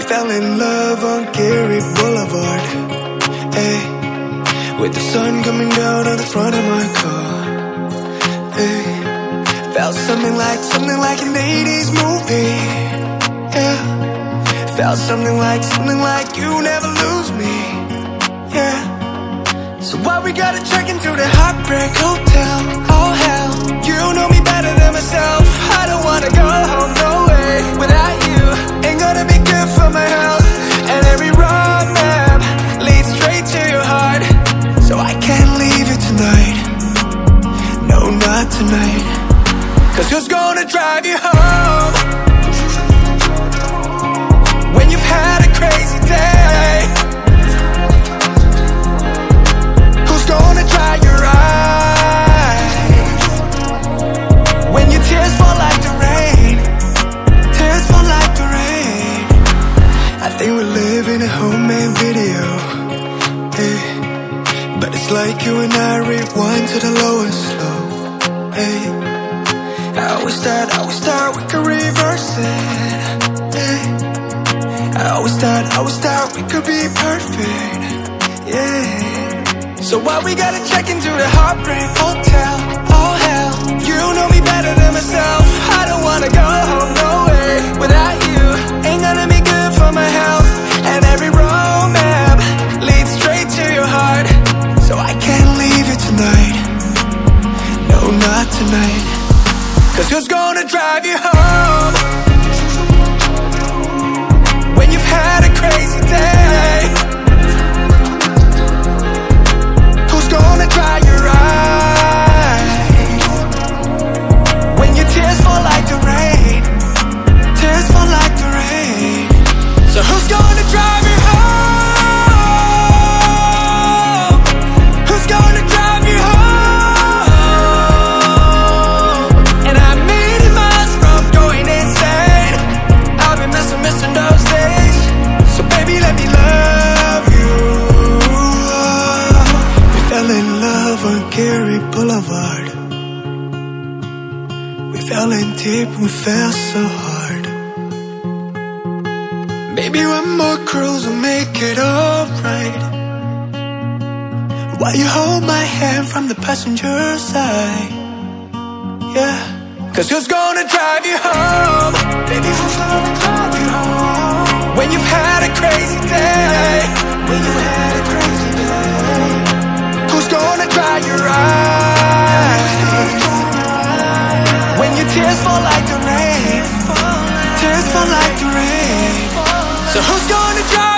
fell in love on Gary Boulevard. Hey, with the sun coming down on the front of my car. Hey, felt something like something like an 80s movie. Yeah, felt something like something like you never lose me. Yeah. So why we gotta check into the Heartbreak Hotel? Oh hell, you know me better than myself. But it's like you and I rewind to the lowest slow hey. I always thought, I always thought we could reverse it hey. I always thought, I always thought we could be perfect yeah so why we gotta check into the Heartbreak Hotel? Oh hell, you know me better than myself. I don't wanna go home, drive you home? Boulevard. We fell in deep, we fell so hard. Maybe one more cruise will make it alright. While you hold my hand from the passenger side. Yeah. Cause who's gonna drive you home? Baby, who's gonna drive you home? When you've had try